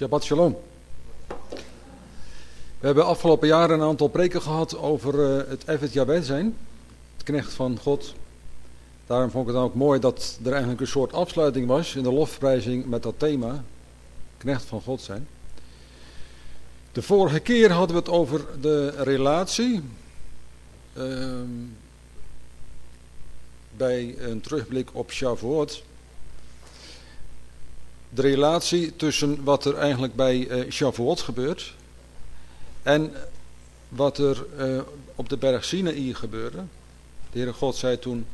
Shabbat shalom. We hebben afgelopen jaren een aantal preken gehad over uh, het Evet Yahweh zijn, het knecht van God. Daarom vond ik het dan ook mooi dat er eigenlijk een soort afsluiting was in de lofprijzing met dat thema, knecht van God zijn. De vorige keer hadden we het over de relatie uh, bij een terugblik op Shavuot de relatie tussen wat er eigenlijk bij uh, Shavuot gebeurt en wat er uh, op de berg Sinaï gebeurde. De Heere God zei toen,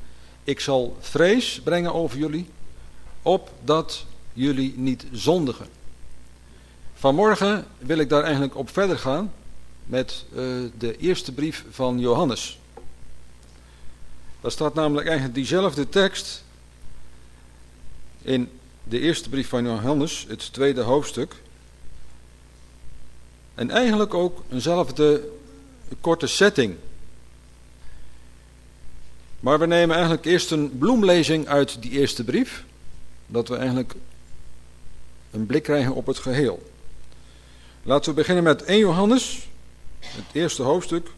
ik zal vrees brengen over jullie, opdat jullie niet zondigen. Vanmorgen wil ik daar eigenlijk op verder gaan met uh, de eerste brief van Johannes. Daar staat namelijk eigenlijk diezelfde tekst in de eerste brief van Johannes, het tweede hoofdstuk. En eigenlijk ook eenzelfde korte setting. Maar we nemen eigenlijk eerst een bloemlezing uit die eerste brief. Dat we eigenlijk een blik krijgen op het geheel. Laten we beginnen met 1 Johannes, het eerste hoofdstuk,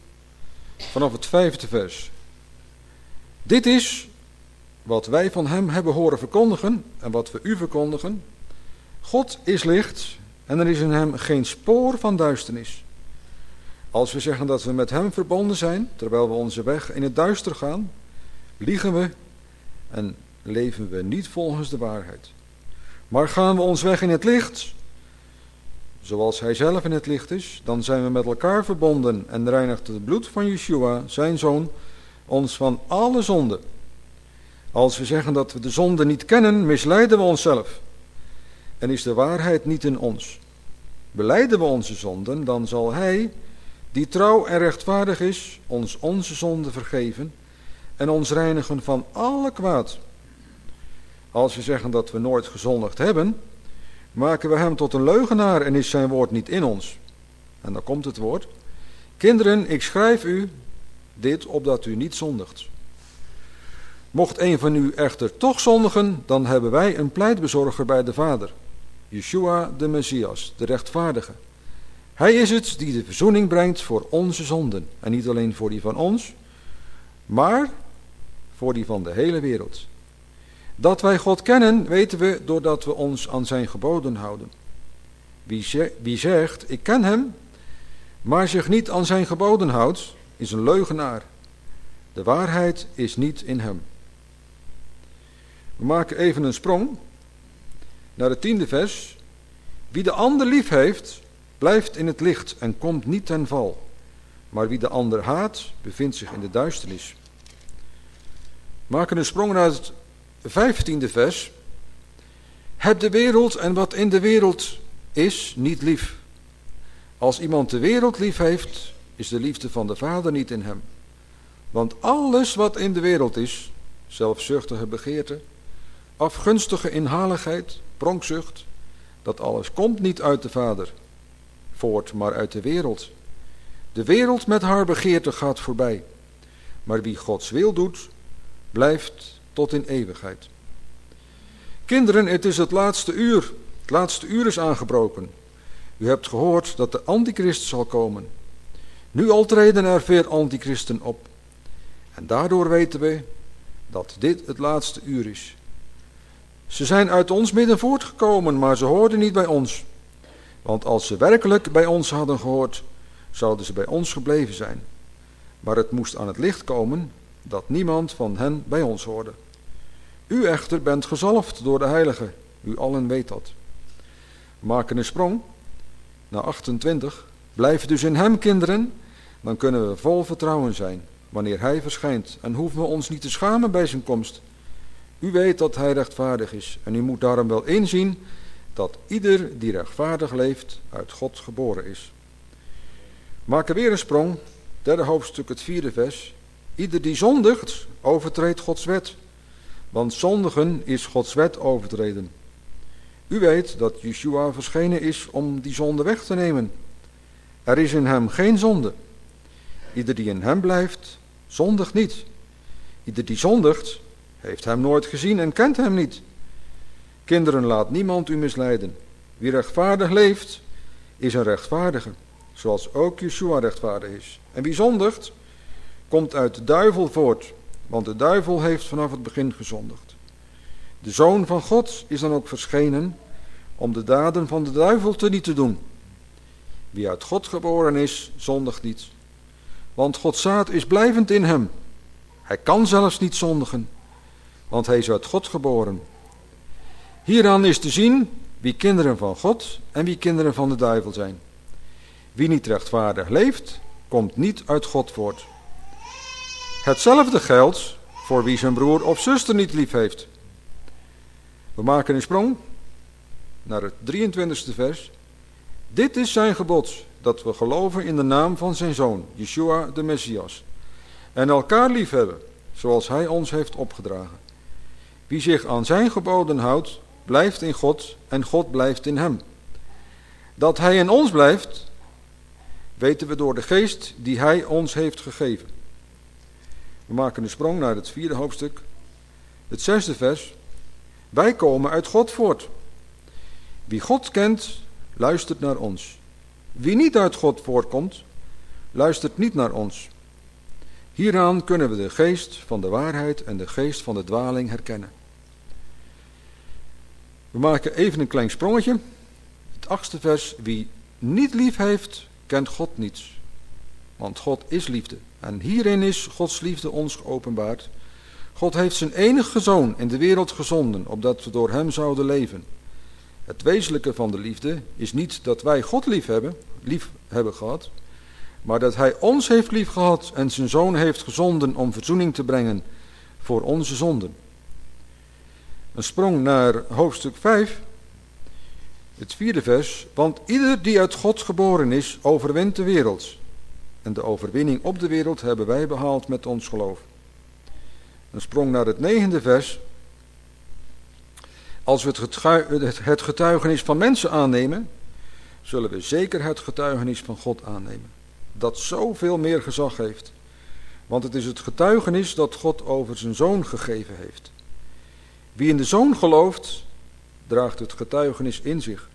vanaf het vijfde vers. Dit is wat wij van hem hebben horen verkondigen en wat we u verkondigen. God is licht en er is in hem geen spoor van duisternis. Als we zeggen dat we met hem verbonden zijn, terwijl we onze weg in het duister gaan, liegen we en leven we niet volgens de waarheid. Maar gaan we ons weg in het licht, zoals hij zelf in het licht is, dan zijn we met elkaar verbonden en reinigt het bloed van Yeshua, zijn zoon, ons van alle zonden. Als we zeggen dat we de zonde niet kennen, misleiden we onszelf. En is de waarheid niet in ons. Beleiden we onze zonden, dan zal Hij, die trouw en rechtvaardig is, ons onze zonden vergeven en ons reinigen van alle kwaad. Als we zeggen dat we nooit gezondigd hebben, maken we Hem tot een leugenaar en is Zijn woord niet in ons. En dan komt het woord. Kinderen, ik schrijf u dit opdat u niet zondigt. Mocht een van u echter toch zondigen, dan hebben wij een pleitbezorger bij de Vader, Yeshua de Messias, de rechtvaardige. Hij is het die de verzoening brengt voor onze zonden, en niet alleen voor die van ons, maar voor die van de hele wereld. Dat wij God kennen, weten we doordat we ons aan zijn geboden houden. Wie zegt, ik ken hem, maar zich niet aan zijn geboden houdt, is een leugenaar. De waarheid is niet in hem. We maken even een sprong naar het tiende vers. Wie de ander lief heeft, blijft in het licht en komt niet ten val. Maar wie de ander haat, bevindt zich in de duisternis. We maken een sprong naar het vijftiende vers. Heb de wereld en wat in de wereld is niet lief. Als iemand de wereld lief heeft, is de liefde van de Vader niet in hem. Want alles wat in de wereld is, zelfzuchtige begeerte, afgunstige inhaligheid, pronkzucht, dat alles komt niet uit de Vader, voort, maar uit de wereld. De wereld met haar begeerte gaat voorbij, maar wie Gods wil doet, blijft tot in eeuwigheid. Kinderen, het is het laatste uur. Het laatste uur is aangebroken. U hebt gehoord dat de antichrist zal komen. Nu al treden er veel antichristen op. En daardoor weten we dat dit het laatste uur is. Ze zijn uit ons midden voortgekomen, maar ze hoorden niet bij ons. Want als ze werkelijk bij ons hadden gehoord, zouden ze bij ons gebleven zijn. Maar het moest aan het licht komen dat niemand van hen bij ons hoorde. U echter bent gezalfd door de Heilige, u allen weet dat. maken een sprong naar 28. Blijf dus in Hem, kinderen, dan kunnen we vol vertrouwen zijn wanneer Hij verschijnt en hoeven we ons niet te schamen bij zijn komst. U weet dat hij rechtvaardig is en u moet daarom wel inzien dat ieder die rechtvaardig leeft uit God geboren is. Maken weer een sprong, derde hoofdstuk, het vierde vers. Ieder die zondigt, overtreedt Gods wet. Want zondigen is Gods wet overtreden. U weet dat Yeshua verschenen is om die zonde weg te nemen. Er is in hem geen zonde. Ieder die in hem blijft, zondigt niet. Ieder die zondigt, heeft hem nooit gezien en kent hem niet. Kinderen, laat niemand u misleiden. Wie rechtvaardig leeft, is een rechtvaardige, zoals ook Yeshua rechtvaardig is. En wie zondigt, komt uit de duivel voort, want de duivel heeft vanaf het begin gezondigd. De Zoon van God is dan ook verschenen om de daden van de duivel te niet te doen. Wie uit God geboren is, zondigt niet. Want Gods zaad is blijvend in hem. Hij kan zelfs niet zondigen, want hij is uit God geboren. Hieraan is te zien wie kinderen van God en wie kinderen van de duivel zijn. Wie niet rechtvaardig leeft, komt niet uit God voort. Hetzelfde geldt voor wie zijn broer of zuster niet lief heeft. We maken een sprong naar het 23e vers. Dit is zijn gebod, dat we geloven in de naam van zijn zoon, Yeshua de Messias. En elkaar liefhebben, zoals hij ons heeft opgedragen. Wie zich aan zijn geboden houdt, blijft in God en God blijft in hem. Dat hij in ons blijft, weten we door de geest die hij ons heeft gegeven. We maken een sprong naar het vierde hoofdstuk, het zesde vers. Wij komen uit God voort. Wie God kent, luistert naar ons. Wie niet uit God voortkomt, luistert niet naar ons. Hieraan kunnen we de geest van de waarheid en de geest van de dwaling herkennen. We maken even een klein sprongetje. Het achtste vers. Wie niet lief heeft, kent God niet. Want God is liefde. En hierin is Gods liefde ons geopenbaard. God heeft zijn enige zoon in de wereld gezonden, opdat we door hem zouden leven. Het wezenlijke van de liefde is niet dat wij God lief hebben, lief hebben gehad, maar dat hij ons heeft lief gehad en zijn zoon heeft gezonden om verzoening te brengen voor onze zonden. Een sprong naar hoofdstuk 5, het vierde vers. Want ieder die uit God geboren is, overwint de wereld. En de overwinning op de wereld hebben wij behaald met ons geloof. Een sprong naar het negende vers. Als we het getuigenis van mensen aannemen, zullen we zeker het getuigenis van God aannemen. Dat zoveel meer gezag heeft. Want het is het getuigenis dat God over zijn zoon gegeven heeft. Wie in de zoon gelooft, draagt het getuigenis in zich.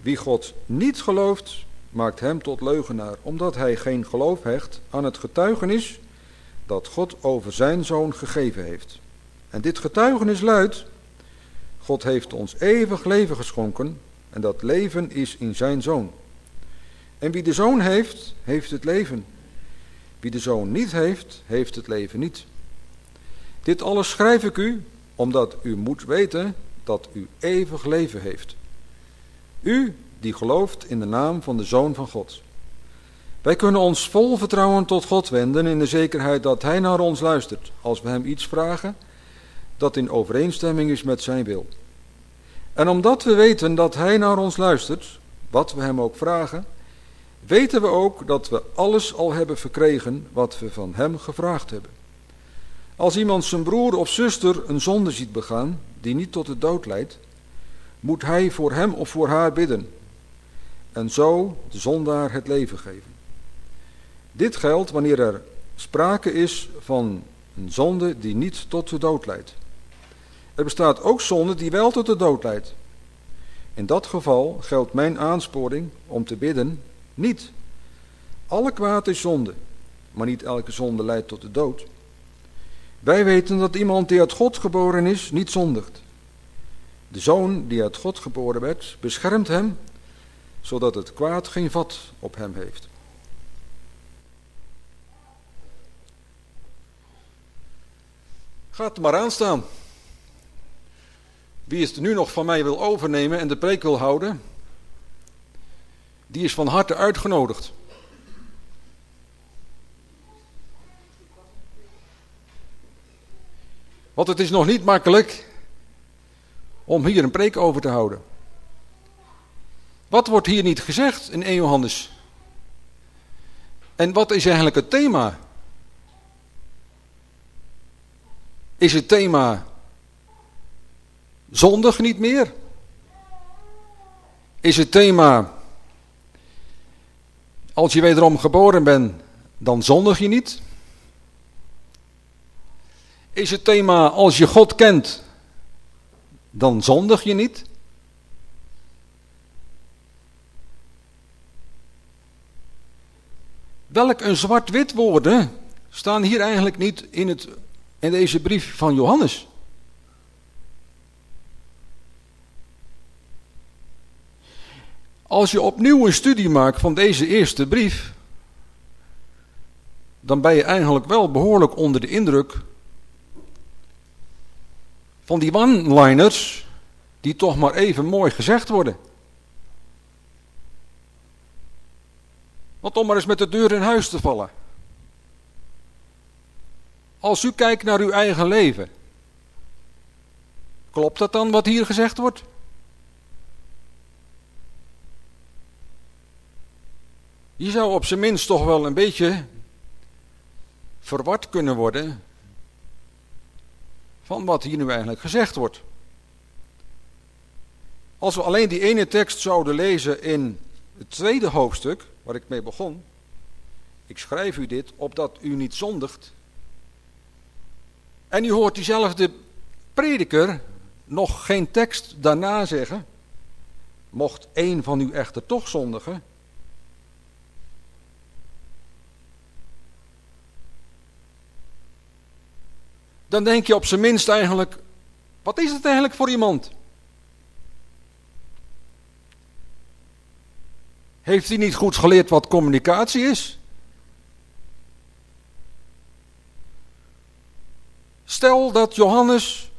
Wie God niet gelooft, maakt hem tot leugenaar, omdat hij geen geloof hecht aan het getuigenis dat God over zijn zoon gegeven heeft. En dit getuigenis luidt: God heeft ons eeuwig leven geschonken en dat leven is in zijn zoon. En wie de zoon heeft, heeft het leven. Wie de zoon niet heeft, heeft het leven niet. Dit alles schrijf ik u, omdat u moet weten dat u eeuwig leven heeft. U die gelooft in de naam van de Zoon van God. Wij kunnen ons vol vertrouwen tot God wenden in de zekerheid dat Hij naar ons luistert als we Hem iets vragen dat in overeenstemming is met Zijn wil. En omdat we weten dat Hij naar ons luistert, wat we Hem ook vragen, weten we ook dat we alles al hebben verkregen wat we van Hem gevraagd hebben. Als iemand zijn broer of zuster een zonde ziet begaan die niet tot de dood leidt, moet hij voor hem of voor haar bidden en zo de zondaar het leven geven. Dit geldt wanneer er sprake is van een zonde die niet tot de dood leidt. Er bestaat ook zonde die wel tot de dood leidt. In dat geval geldt mijn aansporing om te bidden niet. Alle kwaad is zonde, maar niet elke zonde leidt tot de dood. Wij weten dat iemand die uit God geboren is, niet zondigt. De zoon die uit God geboren werd, beschermt hem, zodat het kwaad geen vat op hem heeft. Gaat maar aanstaan. Wie het nu nog van mij wil overnemen en de preek wil houden, die is van harte uitgenodigd. Want het is nog niet makkelijk om hier een preek over te houden. Wat wordt hier niet gezegd in 1 Johannes? En wat is eigenlijk het thema? Is het thema zondig niet meer? Is het thema als je wederom geboren bent, dan zondig je niet? is het thema als je God kent, dan zondig je niet. Welk een zwart-wit woorden staan hier eigenlijk niet in, het, in deze brief van Johannes. Als je opnieuw een studie maakt van deze eerste brief, dan ben je eigenlijk wel behoorlijk onder de indruk van die one-liners die toch maar even mooi gezegd worden. Want om maar eens met de deur in huis te vallen. Als u kijkt naar uw eigen leven, klopt dat dan wat hier gezegd wordt? Je zou op zijn minst toch wel een beetje verward kunnen worden van wat hier nu eigenlijk gezegd wordt. Als we alleen die ene tekst zouden lezen in het tweede hoofdstuk, waar ik mee begon. Ik schrijf u dit opdat u niet zondigt. En u hoort diezelfde prediker nog geen tekst daarna zeggen. Mocht één van u echter toch zondigen. Dan denk je op zijn minst eigenlijk, wat is het eigenlijk voor iemand? Heeft hij niet goed geleerd wat communicatie is? Stel dat Johannes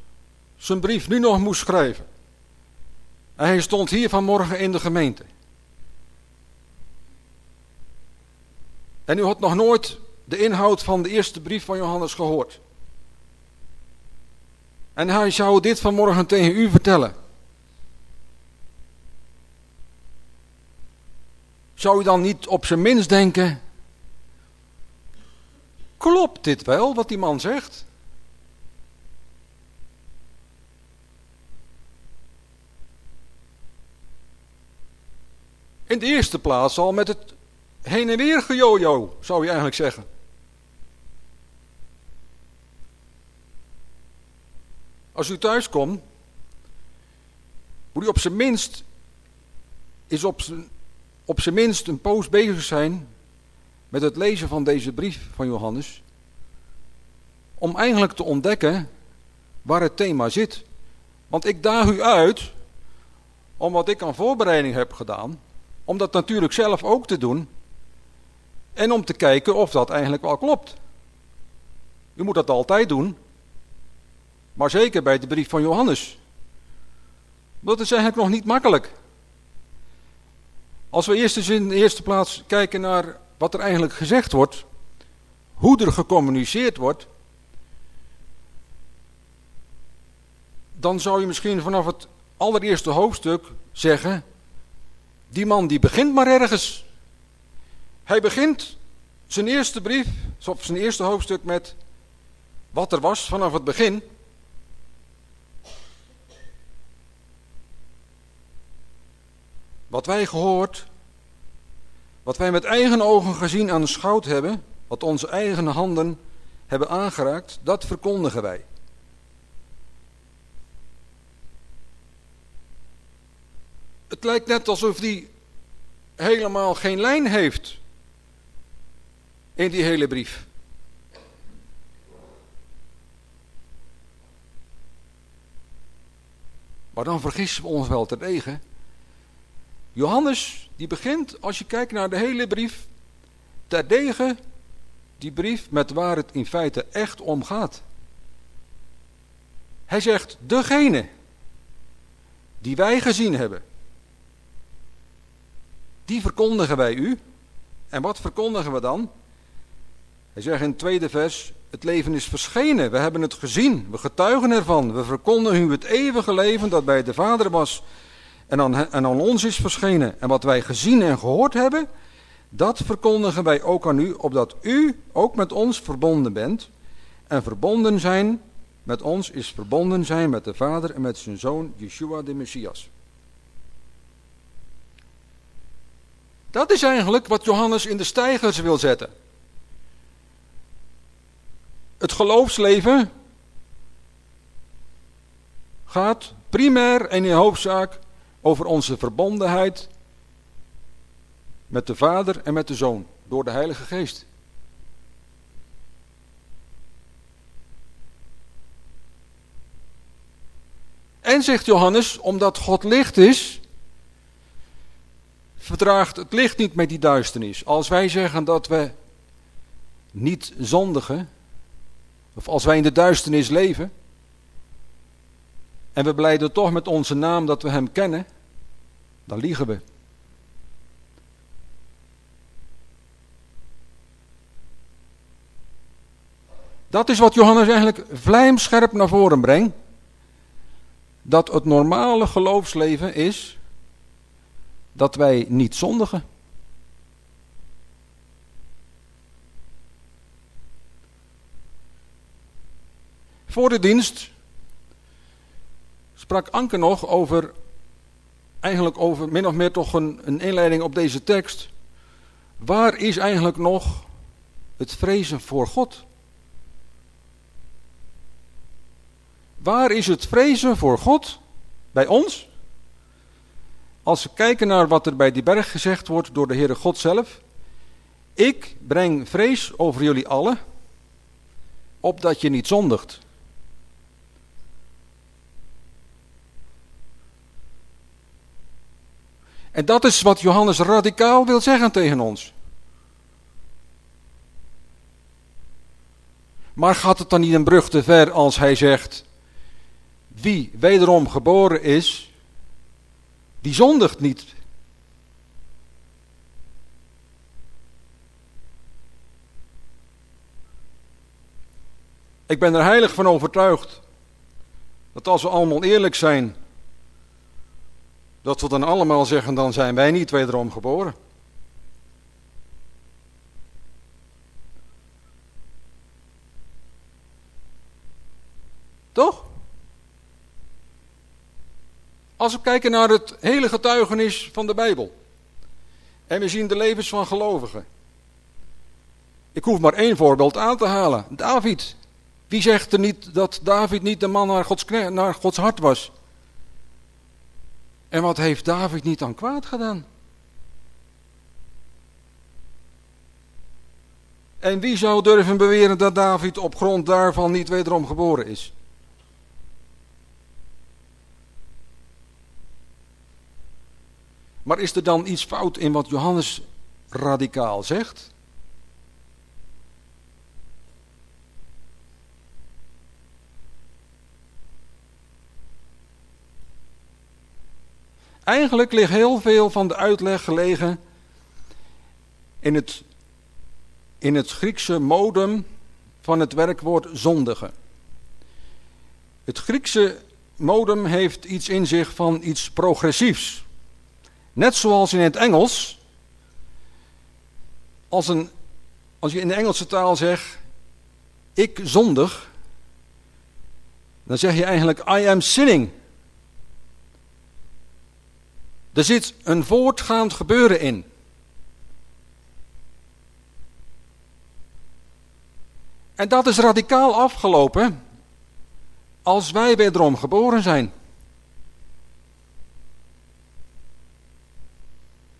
zijn brief nu nog moest schrijven. En hij stond hier vanmorgen in de gemeente. En u had nog nooit de inhoud van de eerste brief van Johannes gehoord. En hij zou dit vanmorgen tegen u vertellen. Zou u dan niet op zijn minst denken, klopt dit wel wat die man zegt? In de eerste plaats al met het heen en weer gejojo, zou je eigenlijk zeggen. Als u thuis komt, moet u op zijn minst is op zijn op zijn minst een poos bezig zijn met het lezen van deze brief van Johannes. Om eigenlijk te ontdekken waar het thema zit. Want ik daag u uit, om wat ik aan voorbereiding heb gedaan, om dat natuurlijk zelf ook te doen. En om te kijken of dat eigenlijk wel klopt. U moet dat altijd doen. Maar zeker bij de brief van Johannes. Dat is eigenlijk nog niet makkelijk. Als we eerst eens in de eerste plaats kijken naar wat er eigenlijk gezegd wordt, hoe er gecommuniceerd wordt, dan zou je misschien vanaf het allereerste hoofdstuk zeggen, die man die begint maar ergens. Hij begint zijn eerste brief, of zijn eerste hoofdstuk met wat er was vanaf het begin. Wat wij gehoord, wat wij met eigen ogen gezien aan de schout hebben, wat onze eigen handen hebben aangeraakt, dat verkondigen wij. Het lijkt net alsof die helemaal geen lijn heeft in die hele brief. Maar dan vergissen we ons wel terdege. Johannes, die begint, als je kijkt naar de hele brief, terdege die brief met waar het in feite echt om gaat. Hij zegt, degene die wij gezien hebben, die verkondigen wij u. En wat verkondigen we dan? Hij zegt in het tweede vers, het leven is verschenen, we hebben het gezien, we getuigen ervan, we verkondigen u het eeuwige leven dat bij de Vader was en aan, ons is verschenen. En wat wij gezien en gehoord hebben, dat verkondigen wij ook aan u, opdat u ook met ons verbonden bent. En verbonden zijn met ons is verbonden zijn met de Vader en met zijn Zoon Yeshua de Messias. Dat is eigenlijk wat Johannes in de stijgers wil zetten. Het geloofsleven gaat primair en in hoofdzaak over onze verbondenheid met de Vader en met de Zoon. door de Heilige Geest. En zegt Johannes, omdat God licht is, verdraagt het licht niet met die duisternis. Als wij zeggen dat we niet zondigen, of als wij in de duisternis leven, en we blijden toch met onze naam dat we Hem kennen, dan liegen we. Dat is wat Johannes eigenlijk vlijmscherp naar voren brengt. Dat het normale geloofsleven is dat wij niet zondigen. Voor de dienst sprak Anke nog over, eigenlijk over min of meer toch een, een inleiding op deze tekst. Waar is eigenlijk nog het vrezen voor God? Waar is het vrezen voor God bij ons? Als we kijken naar wat er bij die berg gezegd wordt door de Heere God zelf. Ik breng vrees over jullie allen, opdat je niet zondigt. En dat is wat Johannes radicaal wil zeggen tegen ons. Maar gaat het dan niet een brug te ver als hij zegt: Wie wederom geboren is, die zondigt niet. Ik ben er heilig van overtuigd dat als we allemaal eerlijk zijn, dat we dan allemaal zeggen, dan zijn wij niet wederom geboren. Toch? Als we kijken naar het hele getuigenis van de Bijbel. En we zien de levens van gelovigen. Ik hoef maar één voorbeeld aan te halen. David. Wie zegt er niet dat David niet de man naar Gods, naar Gods hart was? En wat heeft David niet aan kwaad gedaan? En wie zou durven beweren dat David op grond daarvan niet wederom geboren is? Maar is er dan iets fout in wat Johannes radicaal zegt? Eigenlijk ligt heel veel van de uitleg gelegen in het, in het Griekse modem van het werkwoord zondigen. Het Griekse modem heeft iets in zich van iets progressiefs. Net zoals in het Engels, als, een, als je in de Engelse taal zegt, ik zondig, dan zeg je eigenlijk I am sinning. Er zit een voortgaand gebeuren in. En dat is radicaal afgelopen als wij wederom geboren zijn.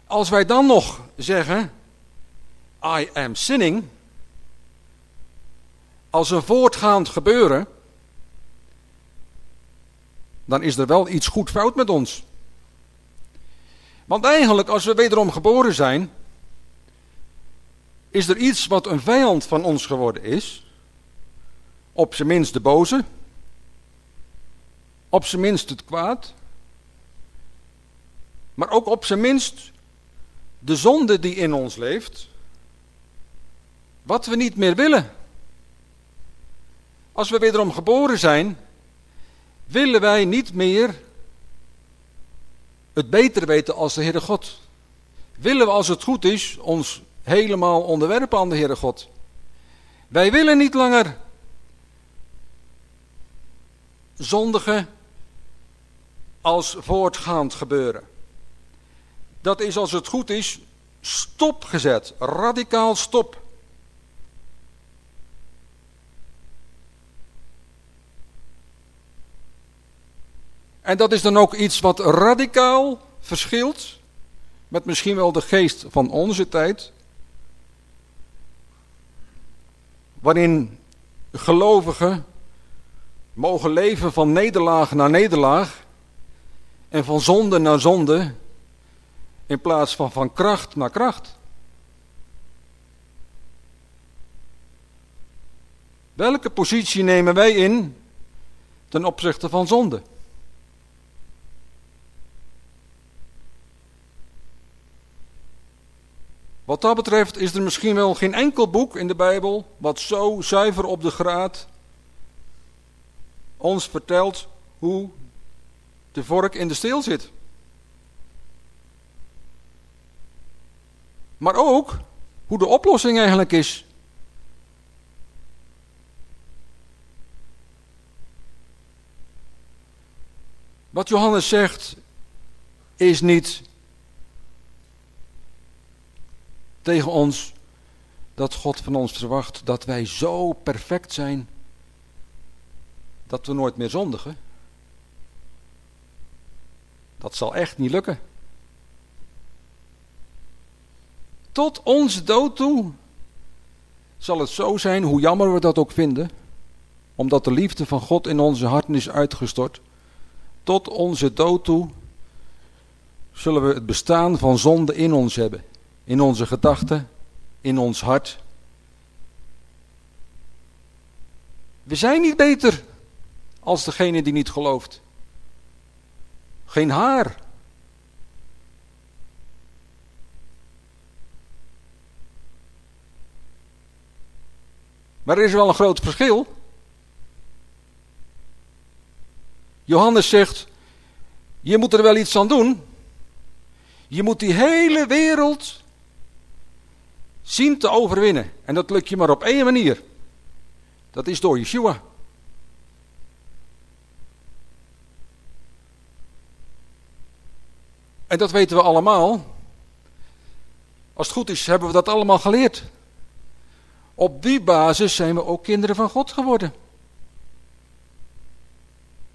Als wij dan nog zeggen, I am sinning, als een voortgaand gebeuren, dan is er wel iets goed fout met ons. Want eigenlijk, als we wederom geboren zijn, is er iets wat een vijand van ons geworden is. Op zijn minst de boze. Op zijn minst het kwaad. Maar ook op zijn minst de zonde die in ons leeft. Wat we niet meer willen. Als we wederom geboren zijn, willen wij niet meer het beter weten als de Heere God. Willen we als het goed is ons helemaal onderwerpen aan de Heere God. Wij willen niet langer zondigen als voortgaand gebeuren. Dat is als het goed is stopgezet, radicaal stop. En dat is dan ook iets wat radicaal verschilt met misschien wel de geest van onze tijd. waarin gelovigen mogen leven van nederlaag naar nederlaag en van zonde naar zonde in plaats van van kracht naar kracht. Welke positie nemen wij in ten opzichte van zonde? Wat dat betreft is er misschien wel geen enkel boek in de Bijbel wat zo zuiver op de graad ons vertelt hoe de vork in de steel zit. Maar ook hoe de oplossing eigenlijk is. Wat Johannes zegt is niet tegen ons dat God van ons verwacht dat wij zo perfect zijn dat we nooit meer zondigen. Dat zal echt niet lukken. Tot onze dood toe zal het zo zijn, hoe jammer we dat ook vinden, omdat de liefde van God in onze harten is uitgestort. Tot onze dood toe zullen we het bestaan van zonde in ons hebben in onze gedachten, in ons hart. We zijn niet beter als degene die niet gelooft. Geen haar. Maar er is wel een groot verschil. Johannes zegt, je moet er wel iets aan doen. Je moet die hele wereld zien te overwinnen. En dat lukt je maar op één manier. Dat is door Yeshua. En dat weten we allemaal. Als het goed is, hebben we dat allemaal geleerd. Op die basis zijn we ook kinderen van God geworden.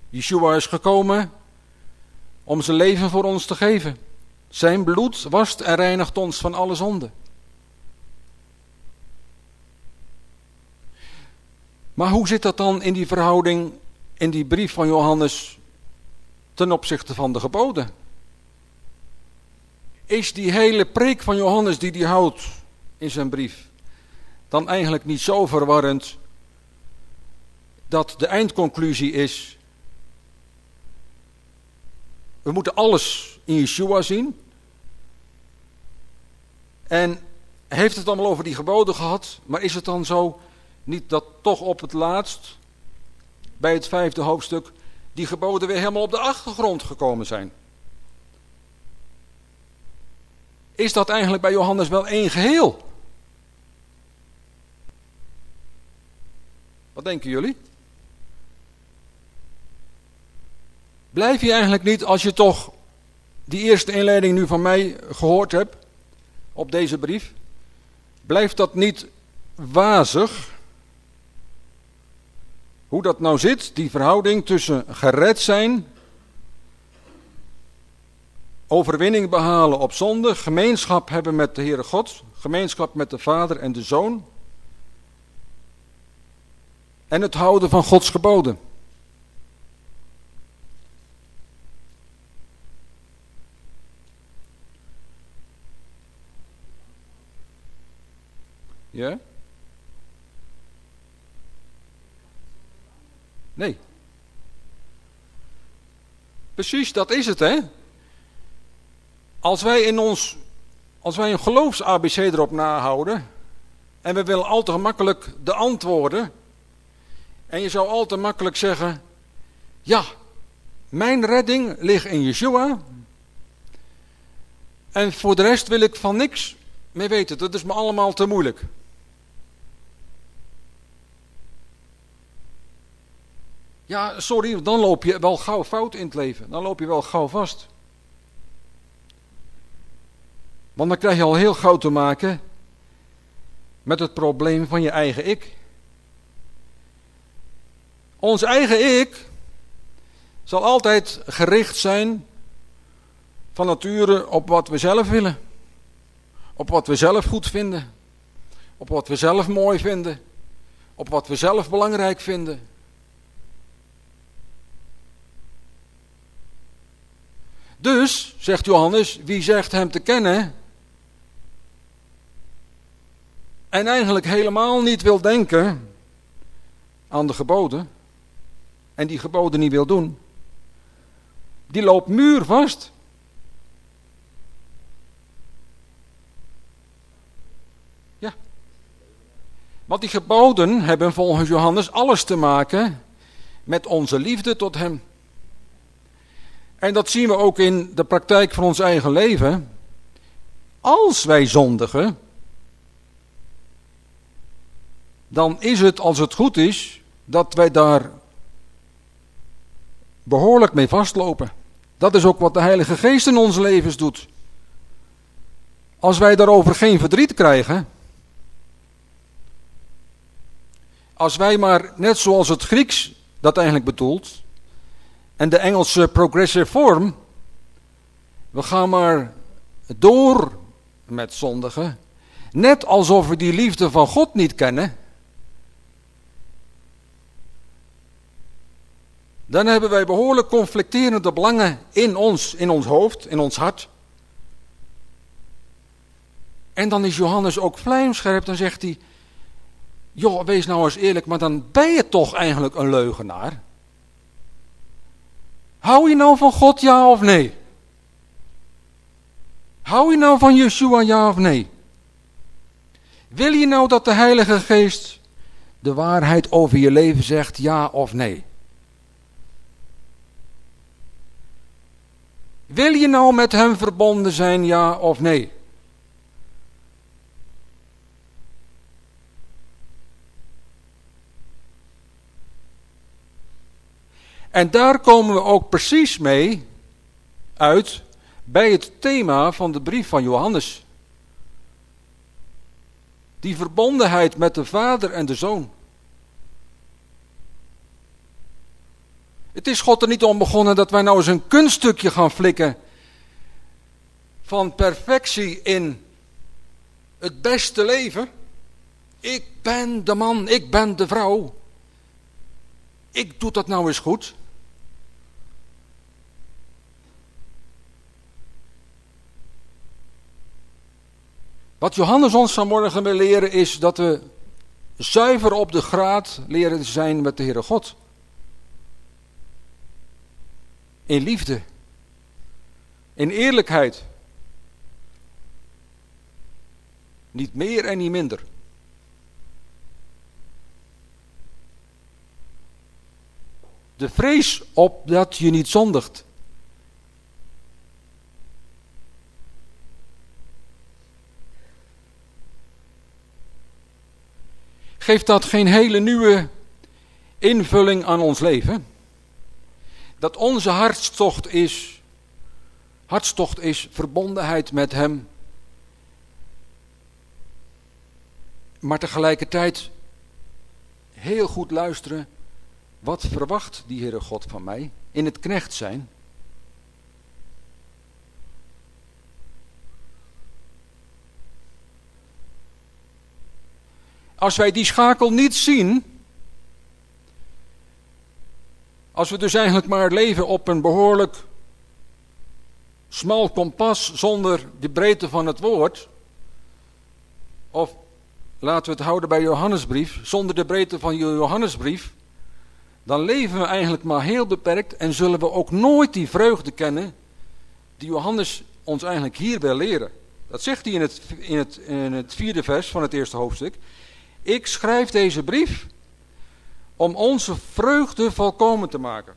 Yeshua is gekomen om zijn leven voor ons te geven. Zijn bloed wast en reinigt ons van alle zonden. Maar hoe zit dat dan in die verhouding in die brief van Johannes ten opzichte van de geboden? Is die hele preek van Johannes die hij houdt in zijn brief dan eigenlijk niet zo verwarrend dat de eindconclusie is we moeten alles in Yeshua zien. En heeft het allemaal over die geboden gehad, maar is het dan zo niet dat toch op het laatst, bij het vijfde hoofdstuk, die geboden weer helemaal op de achtergrond gekomen zijn. Is dat eigenlijk bij Johannes wel één geheel? Wat denken jullie? Blijf je eigenlijk niet, als je toch die eerste inleiding nu van mij gehoord hebt, op deze brief, blijft dat niet wazig? Hoe dat nou zit, die verhouding tussen gered zijn, overwinning behalen op zonde, gemeenschap hebben met de Heere God, gemeenschap met de Vader en de Zoon, en het houden van Gods geboden. Ja? Nee. Precies, dat is het, hè? Als wij in ons, als wij een geloofs-ABC erop nahouden, en we willen al te gemakkelijk de antwoorden, en je zou al te makkelijk zeggen, ja, mijn redding ligt in Yeshua, en voor de rest wil ik van niks meer weten, dat is me allemaal te moeilijk. Ja, sorry, dan loop je wel gauw fout in het leven. Dan loop je wel gauw vast. Want dan krijg je al heel gauw te maken met het probleem van je eigen ik. Ons eigen ik zal altijd gericht zijn van nature op wat we zelf willen. Op wat we zelf goed vinden. Op wat we zelf mooi vinden. op wat we zelf belangrijk vinden. Dus, zegt Johannes, wie zegt hem te kennen en eigenlijk helemaal niet wil denken aan de geboden en die geboden niet wil doen, die loopt muurvast. Ja. Want die geboden hebben volgens Johannes alles te maken met onze liefde tot hem. En dat zien we ook in de praktijk van ons eigen leven. Als wij zondigen, dan is het, als het goed is, dat wij daar behoorlijk mee vastlopen. Dat is ook wat de Heilige Geest in onze levens doet. Als wij daarover geen verdriet krijgen, als wij maar, net zoals het Grieks dat eigenlijk bedoelt, en de Engelse progressive form, we gaan maar door met zondigen, net alsof we die liefde van God niet kennen, dan hebben wij behoorlijk conflicterende belangen in ons, in ons hoofd, in ons hart. En dan is Johannes ook vlijmscherp, dan zegt hij, joh, wees nou eens eerlijk, maar dan ben je toch eigenlijk een leugenaar. Hou je nou van God, ja of nee? Hou je nou van Yeshua, ja of nee? Wil je nou dat de Heilige Geest de waarheid over je leven zegt, ja of nee? Wil je nou met hem verbonden zijn, ja of nee? En daar komen we ook precies mee uit bij het thema van de brief van Johannes. Die verbondenheid met de Vader en de Zoon. Het is God er niet om begonnen dat wij nou eens een kunststukje gaan flikken van perfectie in het beste leven. Ik ben de man, ik ben de vrouw. Ik doe dat nou eens goed. Wat Johannes ons vanmorgen wil leren is dat we zuiver op de graad leren zijn met de Heere God. In liefde. In eerlijkheid. Niet meer en niet minder. De vrees op dat je niet zondigt. Geeft dat geen hele nieuwe invulling aan ons leven? Dat onze hartstocht is, hartstocht is verbondenheid met Hem. Maar tegelijkertijd heel goed luisteren. Wat verwacht die Heere God van mij in het knecht zijn? Als wij die schakel niet zien, als we dus eigenlijk maar leven op een behoorlijk smal kompas zonder de breedte van het woord, of laten we het houden bij Johannesbrief, zonder de breedte van Johannesbrief, dan leven we eigenlijk maar heel beperkt en zullen we ook nooit die vreugde kennen die Johannes ons eigenlijk hier wil leren. Dat zegt hij in het, in het, in het vierde vers van het eerste hoofdstuk. Ik schrijf deze brief om onze vreugde volkomen te maken.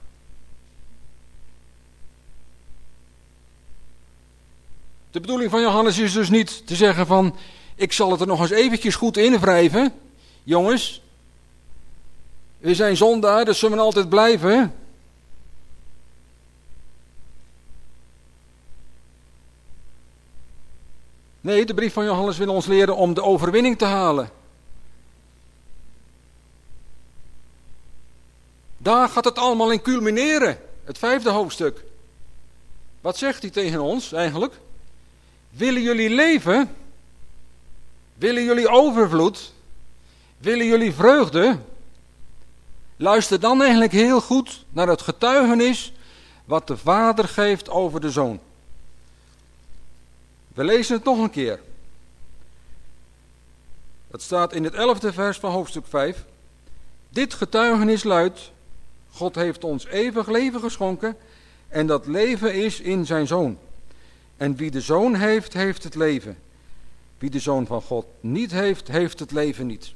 De bedoeling van Johannes is dus niet te zeggen van, ik zal het er nog eens eventjes goed invrijven. Jongens, we zijn zondaar, dus zullen we altijd blijven. Nee, de brief van Johannes wil ons leren om de overwinning te halen. Daar gaat het allemaal in culmineren. Het vijfde hoofdstuk. Wat zegt hij tegen ons eigenlijk? Willen jullie leven? Willen jullie overvloed? Willen jullie vreugde? Luister dan eigenlijk heel goed naar het getuigenis wat de Vader geeft over de Zoon. We lezen het nog een keer. Het staat in het elfde vers van hoofdstuk 5. Dit getuigenis luidt, God heeft ons eeuwig leven geschonken en dat leven is in zijn Zoon. En wie de Zoon heeft, heeft het leven. Wie de Zoon van God niet heeft, heeft het leven niet.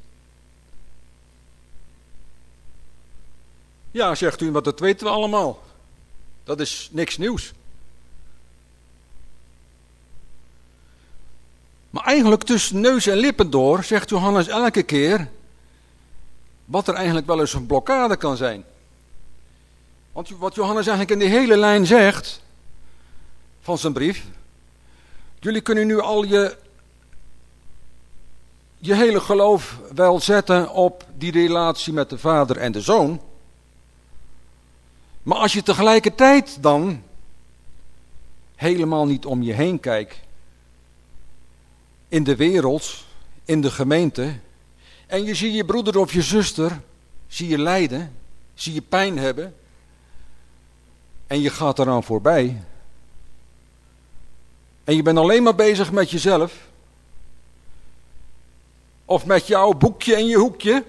Ja, zegt u, maar dat weten we allemaal. Dat is niks nieuws. Maar eigenlijk tussen neus en lippen door zegt Johannes elke keer wat er eigenlijk wel eens een blokkade kan zijn. Want wat Johannes eigenlijk in de hele lijn zegt van zijn brief. Jullie kunnen nu al je, je hele geloof wel zetten op die relatie met de vader en de zoon. Maar als je tegelijkertijd dan helemaal niet om je heen kijkt, in de wereld, in de gemeente, en je ziet je broeder of je zuster, zie je lijden, zie je pijn hebben, en je gaat eraan voorbij, en je bent alleen maar bezig met jezelf, of met jouw boekje en je hoekje,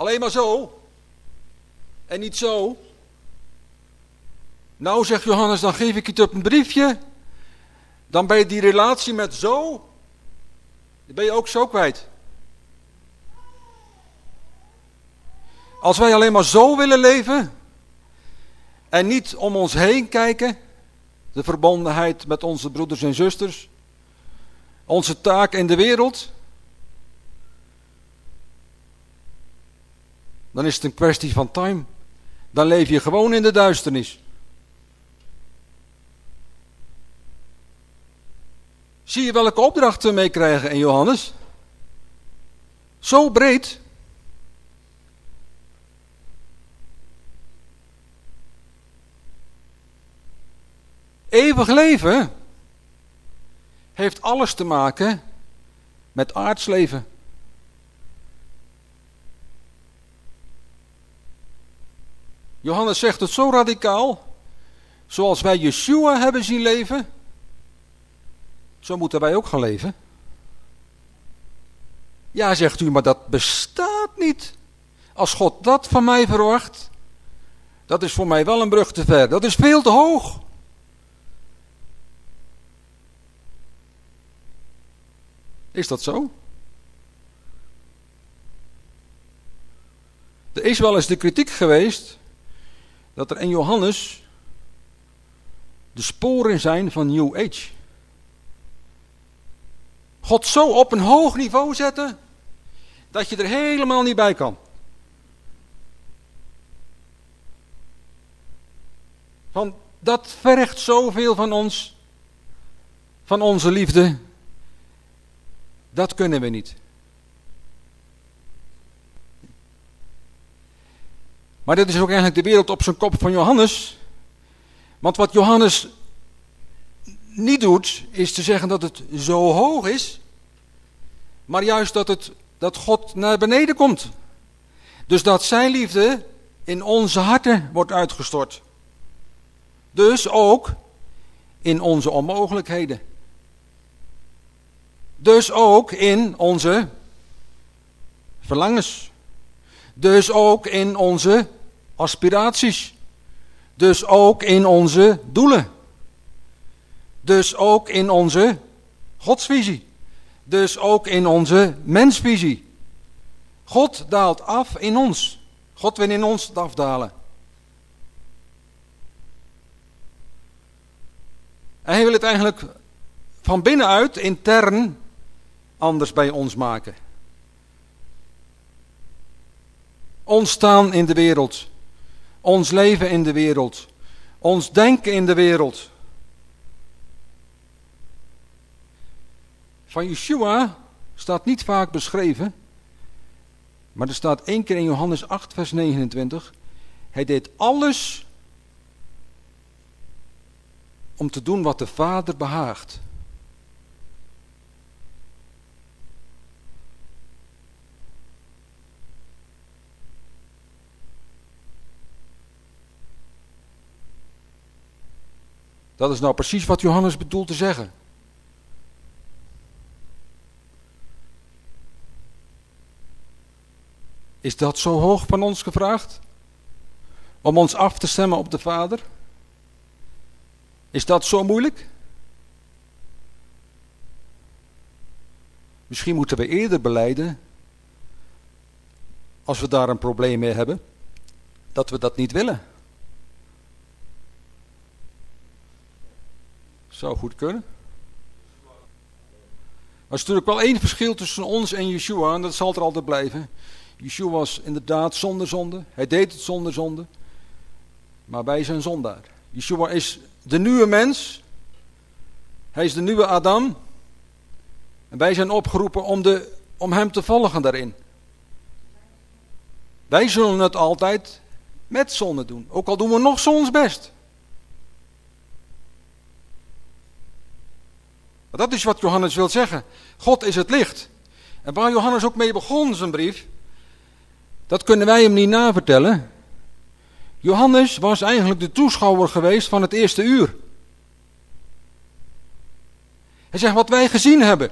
Alleen maar zo. En niet zo. Nou, zegt Johannes, dan geef ik je op een briefje. Dan ben je die relatie met zo. Die ben je ook zo kwijt. Als wij alleen maar zo willen leven. En niet om ons heen kijken. De verbondenheid met onze broeders en zusters. Onze taak in de wereld. Dan is het een kwestie van time. Dan leef je gewoon in de duisternis. Zie je welke opdrachten we meekrijgen in Johannes? Zo breed. Eeuwig leven heeft alles te maken met aards leven. Johannes zegt het zo radicaal. Zoals wij Yeshua hebben zien leven, zo moeten wij ook gaan leven. Ja, zegt u, maar dat bestaat niet. Als God dat van mij verwacht, dat is voor mij wel een brug te ver. Dat is veel te hoog. Is dat zo? Er is wel eens de kritiek geweest dat er in Johannes de sporen zijn van New Age. God zo op een hoog niveau zetten dat je er helemaal niet bij kan. Want dat vergt zoveel van ons, van onze liefde. Dat kunnen we niet. Maar dit is ook eigenlijk de wereld op zijn kop van Johannes. Want wat Johannes niet doet, is te zeggen dat het zo hoog is. Maar juist dat, het, dat God naar beneden komt. Dus dat zijn liefde in onze harten wordt uitgestort. Dus ook in onze onmogelijkheden. Dus ook in onze verlangens. Dus ook in onze aspiraties. Dus ook in onze doelen. Dus ook in onze godsvisie. Dus ook in onze mensvisie. God daalt af in ons. God wil in ons afdalen. En hij wil het eigenlijk van binnenuit, intern, anders bij ons maken. Ons staan in de wereld. Ons leven in de wereld. Ons denken in de wereld. Van Yeshua staat niet vaak beschreven. Maar er staat één keer in Johannes 8, vers 29. Hij deed alles om te doen wat de Vader behaagt. Dat is nou precies wat Johannes bedoelt te zeggen. Is dat zo hoog van ons gevraagd? Om ons af te stemmen op de Vader? Is dat zo moeilijk? Misschien moeten we eerder beleiden, als we daar een probleem mee hebben, dat we dat niet willen. Zou goed kunnen. Er is natuurlijk wel één verschil tussen ons en Yeshua, en dat zal er altijd blijven. Yeshua was inderdaad zonder zonde. Hij deed het zonder zonde. Maar wij zijn zondaar. Yeshua is de nieuwe mens. Hij is de nieuwe Adam. En wij zijn opgeroepen om, de, om hem te volgen daarin. Wij zullen het altijd met zonde doen. Ook al doen we nog zo ons best. Dat is wat Johannes wil zeggen. God is het licht. En waar Johannes ook mee begon zijn brief, dat kunnen wij hem niet navertellen. Johannes was eigenlijk de toeschouwer geweest van het eerste uur. Hij zegt wat wij gezien hebben.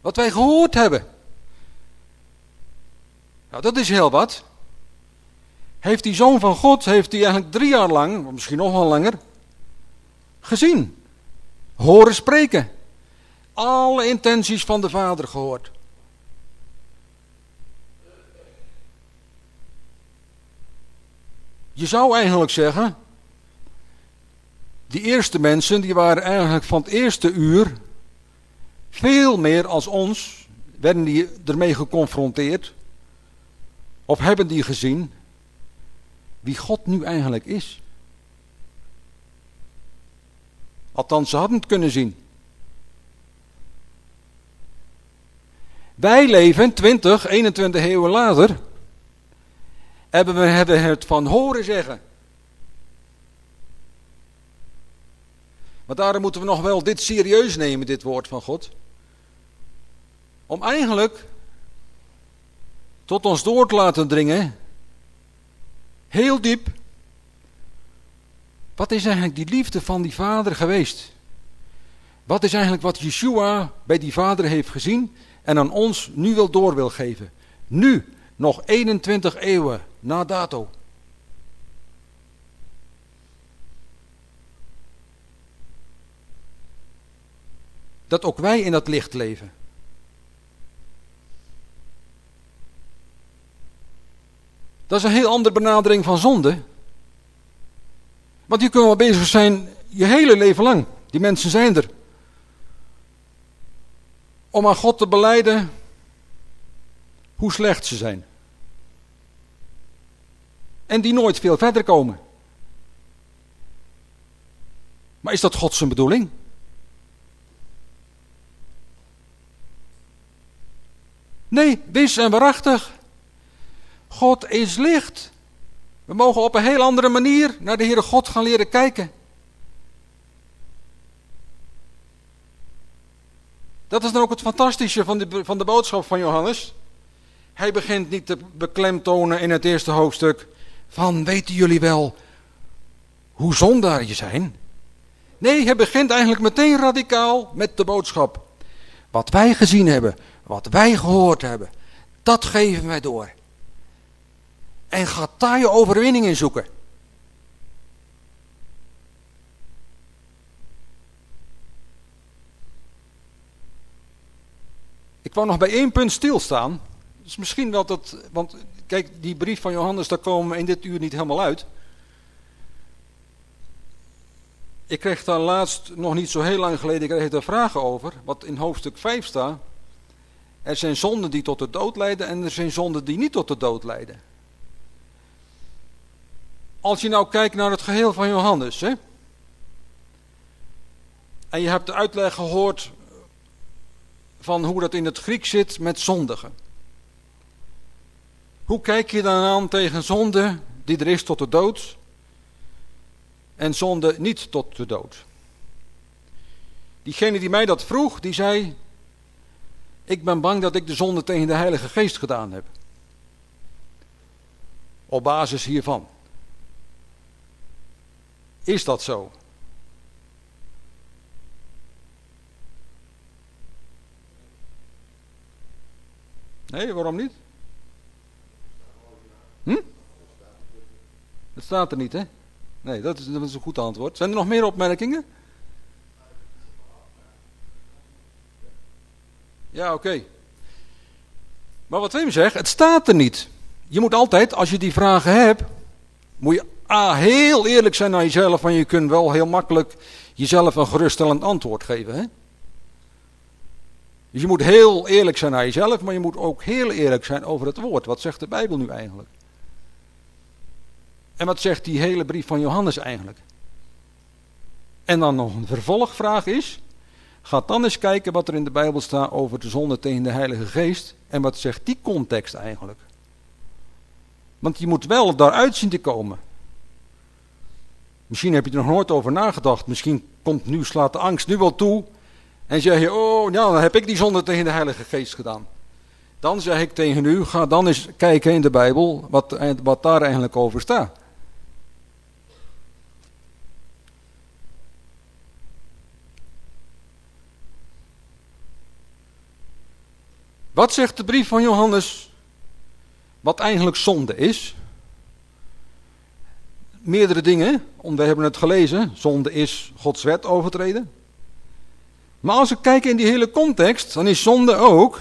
Wat wij gehoord hebben. Nou, dat is heel wat. Heeft die zoon van God, heeft hij eigenlijk drie jaar lang, misschien nog wel langer, gezien. Horen spreken. Alle intenties van de vader gehoord. Je zou eigenlijk zeggen, die eerste mensen, die waren eigenlijk van het eerste uur veel meer als ons, werden die ermee geconfronteerd, of hebben die gezien, wie God nu eigenlijk is. Althans, ze hadden het kunnen zien. Wij leven 20, 21 eeuwen later hebben we het van horen zeggen. Maar daarom moeten we nog wel dit serieus nemen, dit woord van God. Om eigenlijk tot ons door te laten dringen, heel diep, wat is eigenlijk die liefde van die vader geweest? Wat is eigenlijk wat Yeshua bij die vader heeft gezien en aan ons nu wil door wil geven? Nu, nog 21 eeuwen na dato. Dat ook wij in dat licht leven. Dat is een heel andere benadering van zonde. Want die kunnen wel bezig zijn je hele leven lang. Die mensen zijn er. Om aan God te beleiden hoe slecht ze zijn. En die nooit veel verder komen. Maar is dat God zijn bedoeling? Nee, wis en waarachtig. God is licht. We mogen op een heel andere manier naar de Heere God gaan leren kijken. Dat is dan ook het fantastische van de, van de boodschap van Johannes. Hij begint niet te beklemtonen in het eerste hoofdstuk van weten jullie wel hoe zondaar je zijn? Nee, hij begint eigenlijk meteen radicaal met de boodschap. Wat wij gezien hebben, wat wij gehoord hebben, dat geven wij door. En ga daar je overwinning in zoeken. Ik wou nog bij één punt stilstaan. Dus misschien dat, want kijk, die brief van Johannes, daar komen we in dit uur niet helemaal uit. Ik kreeg daar laatst, nog niet zo heel lang geleden, ik kreeg er vragen over, wat in hoofdstuk 5 staat. Er zijn zonden die tot de dood leiden en er zijn zonden die niet tot de dood leiden. Als je nou kijkt naar het geheel van Johannes, hè, en je hebt de uitleg gehoord van hoe dat in het Griek zit met zondigen. Hoe kijk je dan aan tegen zonde die er is tot de dood en zonde niet tot de dood? Diegene die mij dat vroeg, die zei, ik ben bang dat ik de zonde tegen de Heilige Geest gedaan heb. Op basis hiervan. Is dat zo? Nee, waarom niet? Hm? Het staat er niet, hè? Nee, dat is, dat is een goed antwoord. Zijn er nog meer opmerkingen? Ja, oké. Maar wat Wim zegt, het staat er niet. Je moet altijd, als je die vragen hebt, moet je A, heel eerlijk zijn naar jezelf, want je kunt wel heel makkelijk jezelf een geruststellend antwoord geven. Hè? Dus je moet heel eerlijk zijn naar jezelf, maar je moet ook heel eerlijk zijn over het woord. Wat zegt de Bijbel nu eigenlijk? En wat zegt die hele brief van Johannes eigenlijk? En dan nog een vervolgvraag is, ga dan eens kijken wat er in de Bijbel staat over de zonde tegen de Heilige Geest. En wat zegt die context eigenlijk? Want je moet wel daaruit zien te komen. Misschien heb je er nog nooit over nagedacht. Misschien komt nu, slaat de angst nu wel toe. En zeg je, oh, ja, dan heb ik die zonde tegen de Heilige Geest gedaan. Dan zeg ik tegen u, ga dan eens kijken in de Bijbel wat, wat daar eigenlijk over staat. Wat zegt de brief van Johannes? Wat eigenlijk zonde is? Meerdere dingen, we hebben het gelezen. Zonde is Gods wet overtreden. Maar als we kijken in die hele context, dan is zonde ook.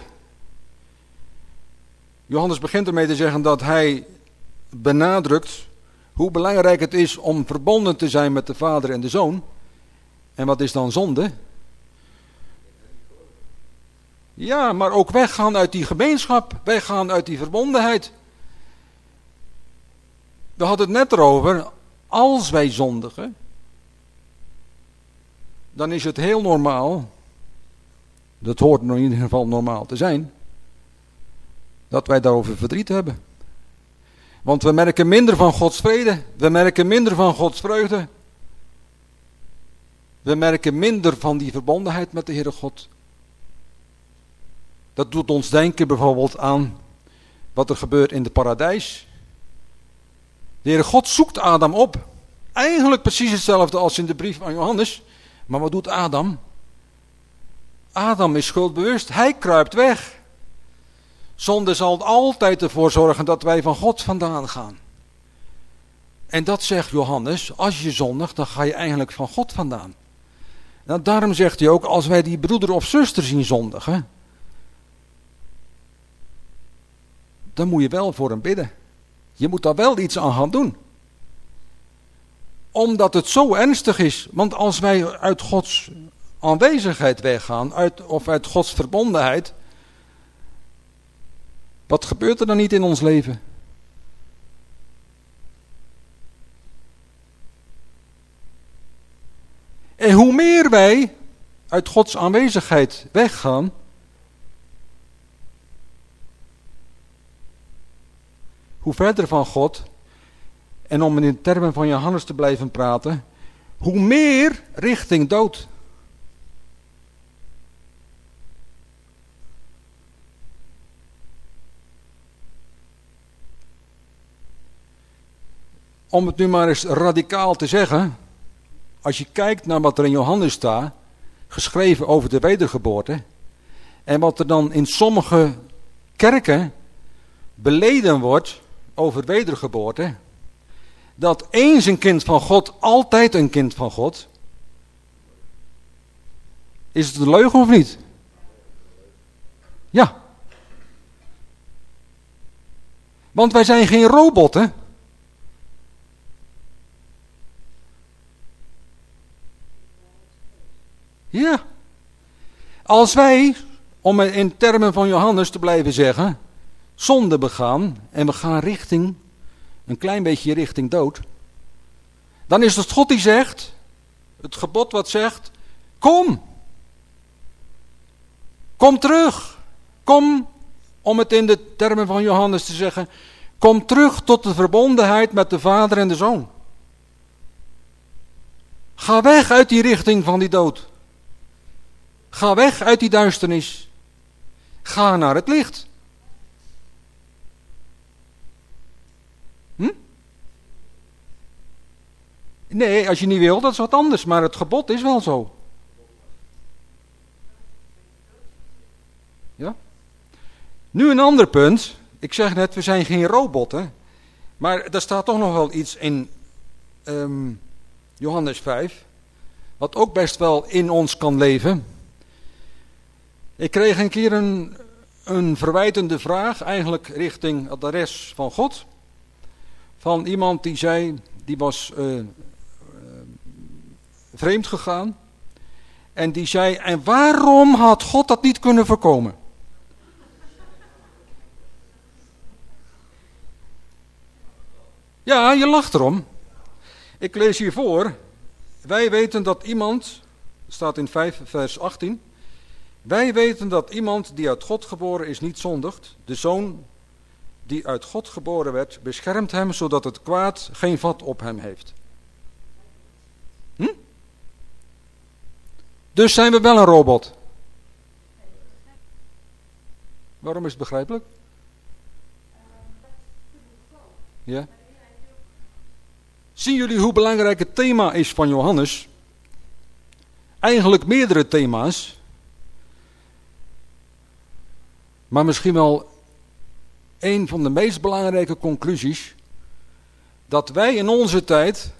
Johannes begint ermee te zeggen dat hij benadrukt hoe belangrijk het is om verbonden te zijn met de Vader en de Zoon. En wat is dan zonde? Ja, maar ook weggaan uit die gemeenschap, weggaan uit die verbondenheid. We hadden het net erover, als wij zondigen, dan is het heel normaal, dat hoort in ieder geval normaal te zijn, dat wij daarover verdriet hebben. Want we merken minder van Gods vrede, we merken minder van Gods vreugde. We merken minder van die verbondenheid met de Heere God. Dat doet ons denken bijvoorbeeld aan wat er gebeurt in de paradijs. De Heere God zoekt Adam op. Eigenlijk precies hetzelfde als in de brief van Johannes. Maar wat doet Adam? Adam is schuldbewust. Hij kruipt weg. Zonde zal altijd ervoor zorgen dat wij van God vandaan gaan. En dat zegt Johannes, als je zondigt, dan ga je eigenlijk van God vandaan. Nou, daarom zegt hij ook, als wij die broeder of zuster zien zondigen, dan moet je wel voor hem bidden. Je moet daar wel iets aan gaan doen. Omdat het zo ernstig is. Want als wij uit Gods aanwezigheid weggaan, uit, of uit Gods verbondenheid, wat gebeurt er dan niet in ons leven? En hoe meer wij uit Gods aanwezigheid weggaan, hoe verder van God, en om in termen van Johannes te blijven praten, hoe meer richting dood. Om het nu maar eens radicaal te zeggen, als je kijkt naar wat er in Johannes staat, geschreven over de wedergeboorte, en wat er dan in sommige kerken beleden wordt, over wedergeboorte, dat eens een kind van God altijd een kind van God. Is het een leugen of niet? Ja. Want wij zijn geen robotten. Ja. Als wij, om in termen van Johannes te blijven zeggen, zonde begaan en we gaan richting, een klein beetje richting dood, dan is het God die zegt, het gebod wat zegt, kom, kom terug, kom, om het in de termen van Johannes te zeggen, kom terug tot de verbondenheid met de Vader en de Zoon. Ga weg uit die richting van die dood. Ga weg uit die duisternis. Ga naar het licht. Nee, als je niet wil, dat is wat anders. Maar het gebod is wel zo. Ja? Nu een ander punt. Ik zeg net, we zijn geen robotten. Maar er staat toch nog wel iets in ehm, Johannes 5. Wat ook best wel in ons kan leven. Ik kreeg een keer een, een verwijtende vraag, eigenlijk richting het adres van God. Van iemand die zei, die was uh, vreemd gegaan. En die zei, en waarom had God dat niet kunnen voorkomen? Ja, je lacht erom. Ik lees hier voor. Wij weten dat iemand, staat in 5 vers 18. Wij weten dat iemand die uit God geboren is niet zondigt. De zoon die uit God geboren werd, beschermt hem zodat het kwaad geen vat op hem heeft. Dus zijn we wel een robot. Waarom is het begrijpelijk? Ja? Zien jullie hoe belangrijk het thema is van Johannes? Eigenlijk meerdere thema's. Maar misschien wel een van de meest belangrijke conclusies. Dat wij in onze tijd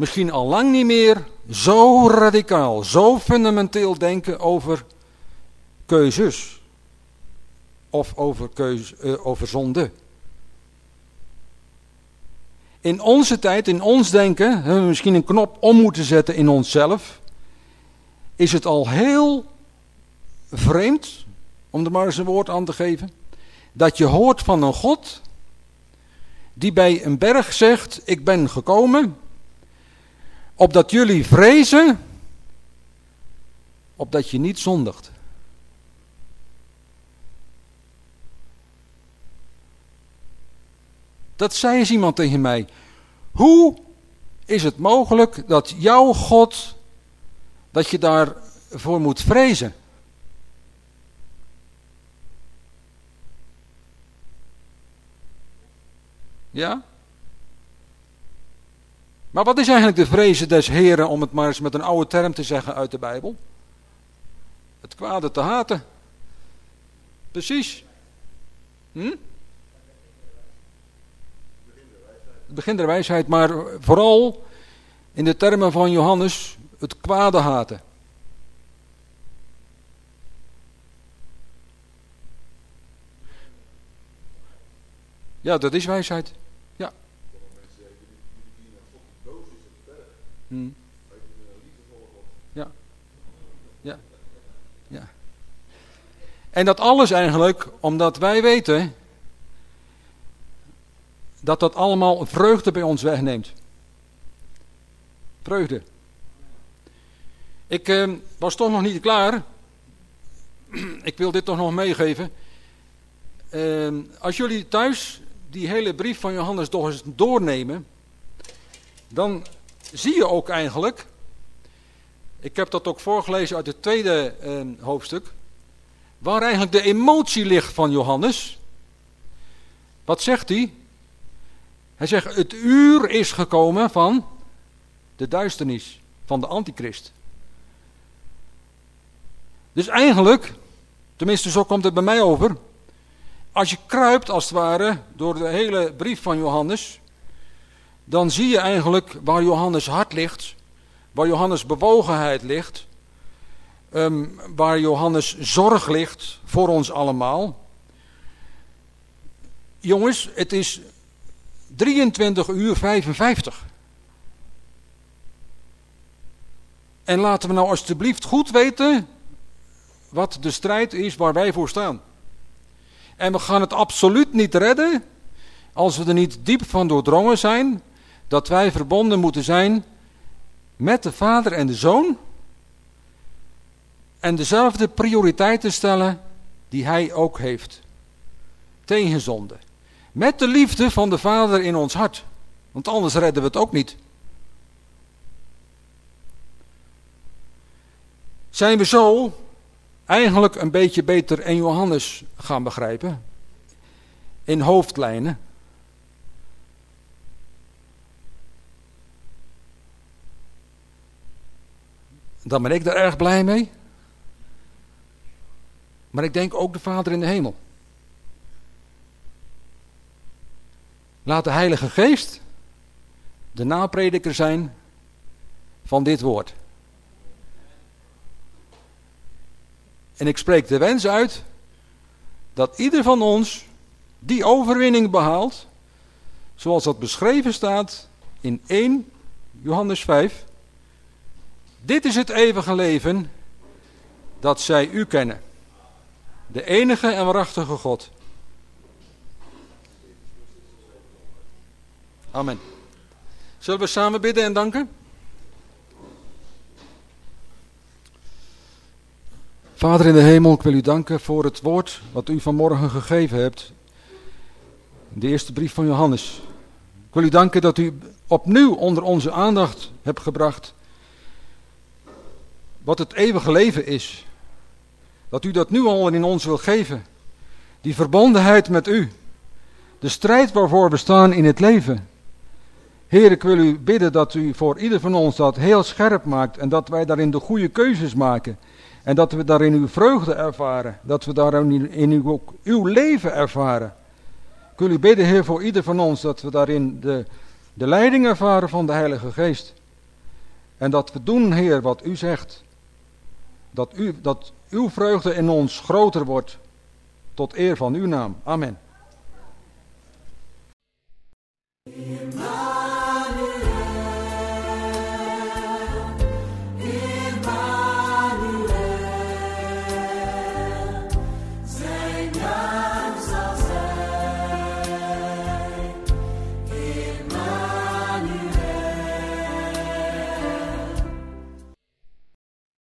misschien al lang niet meer zo radicaal, zo fundamenteel denken over keuzes. Of over, keuze, uh, over zonde. In onze tijd, in ons denken, hebben we misschien een knop om moeten zetten in onszelf. Is het al heel vreemd, om er maar eens een woord aan te geven, dat je hoort van een God die bij een berg zegt, ik ben gekomen, opdat jullie vrezen, opdat je niet zondigt. Dat zei eens iemand tegen mij. Hoe is het mogelijk dat jouw God, dat je daarvoor moet vrezen? Ja? Maar wat is eigenlijk de vrezen des Heren, om het maar eens met een oude term te zeggen uit de Bijbel? Het kwade te haten. Precies. Hm? het begin der wijsheid, maar vooral in de termen van Johannes het kwade haten. Ja, dat is wijsheid. Ja. Hmm. Ja. Ja. Ja. En dat alles eigenlijk omdat wij weten dat dat allemaal vreugde bij ons wegneemt. Vreugde. Ik eh, was toch nog niet klaar. Ik wil dit toch nog meegeven. Uh, als jullie thuis die hele brief van Johannes doornemen, dan zie je ook eigenlijk, ik heb dat ook voorgelezen uit het tweede uh, hoofdstuk, waar eigenlijk de emotie ligt van Johannes. Wat zegt hij? Hij zegt, het uur is gekomen van de duisternis, van de antichrist. Dus eigenlijk, tenminste zo komt het bij mij over, als je kruipt als het ware door de hele brief van Johannes, dan zie je eigenlijk waar Johannes hart ligt, waar Johannes bewogenheid ligt, ehm, waar Johannes zorg ligt voor ons allemaal. Jongens, het is 23 uur 55. En laten we nou alstublieft goed weten wat de strijd is waar wij voor staan. En we gaan het absoluut niet redden als we er niet diep van doordrongen zijn dat wij verbonden moeten zijn met de Vader en de Zoon en dezelfde prioriteiten stellen die Hij ook heeft. Tegen zonde. Met de liefde van de Vader in ons hart. Want anders redden we het ook niet. Zijn we zo eigenlijk een beetje beter in Johannes gaan begrijpen? In hoofdlijnen. Dan ben ik er erg blij mee. Maar ik denk ook de Vader in de hemel. Laat de Heilige Geest de naprediker zijn van dit woord. En ik spreek de wens uit dat ieder van ons die overwinning behaalt, zoals dat beschreven staat in 1 Johannes 5. Dit is het eeuwige leven dat zij u kennen. De enige en waarachtige God. Amen. Zullen we samen bidden en danken? Vader in de hemel, ik wil u danken voor het woord wat u vanmorgen gegeven hebt. De eerste brief van Johannes. Ik wil u danken dat u opnieuw onder onze aandacht hebt gebracht wat het eeuwige leven is. Dat u dat nu al in ons wil geven. Die verbondenheid met u. De strijd waarvoor we staan in het leven. Heer, ik wil u bidden dat u voor ieder van ons dat heel scherp maakt en dat wij daarin de goede keuzes maken. En dat we daarin uw vreugde ervaren. Dat we daarin in uw, ook uw leven ervaren. Ik wil u bidden, Heer, voor ieder van ons dat we daarin de, de leiding ervaren van de Heilige Geest. En dat we doen, Heer, wat u zegt. Dat, u, dat uw vreugde in ons groter wordt. Tot eer van uw naam. Amen.